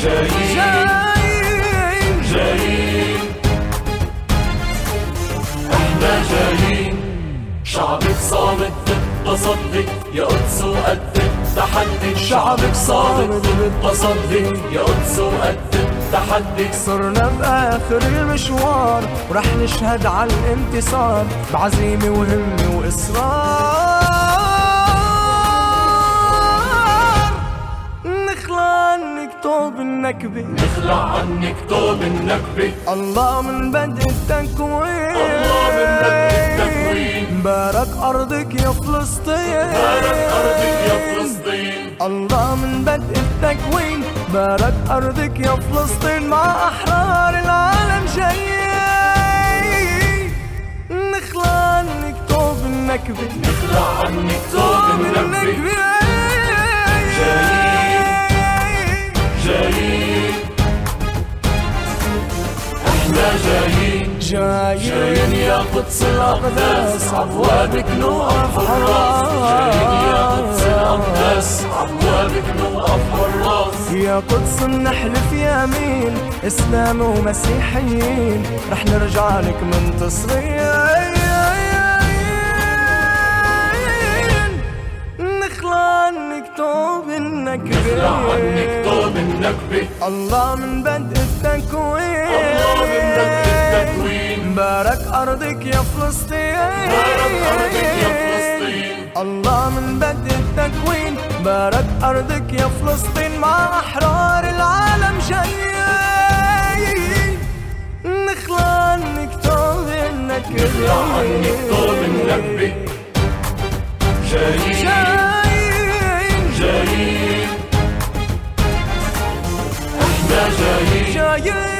إحنا شعبك صامت في التصدي يا قدس وقد التحدي شعبك صامت يا قدس وقد التحدي صرنا بآخر المشوار ورح نشهد على الانتصار. بعزيمه وهمه وإصرار. عنك طوب النكبة نخلع عنك طوب النكبة. الله من بدء التكوين الله من بدء التكوين بارك أرضك يا فلسطين. بارك أرضك يا فلسطين. الله من بدء التكوين بارك أرضك يا فلسطين. مع أحرار العالم جايين نخلع عنك طوب النكبة. نخلع عنك طوب النكبة. إحنا جايين جايين يا قدس الأقداس عبوابك نوقف حراس جايين يا قدس الأقداس عبوابك نوقف حراس يا قدس نحلف يمين إسلام ومسيحيين. رح نرجع لك منتصرين طوب النكبة نخلع عنك طوب النكبة الله من بدء التكوين التكوين بارك أرضك يا فلسطين. بارك أرضك يا فلسطين. الله من بدء التكوين. بارك أرضك يا فلسطين. مع أحرار العالم جايين نخلع عنك طوب النكبة نخلع عنك طوب النكبة جايين جايين جايين إحنا جايين. جايين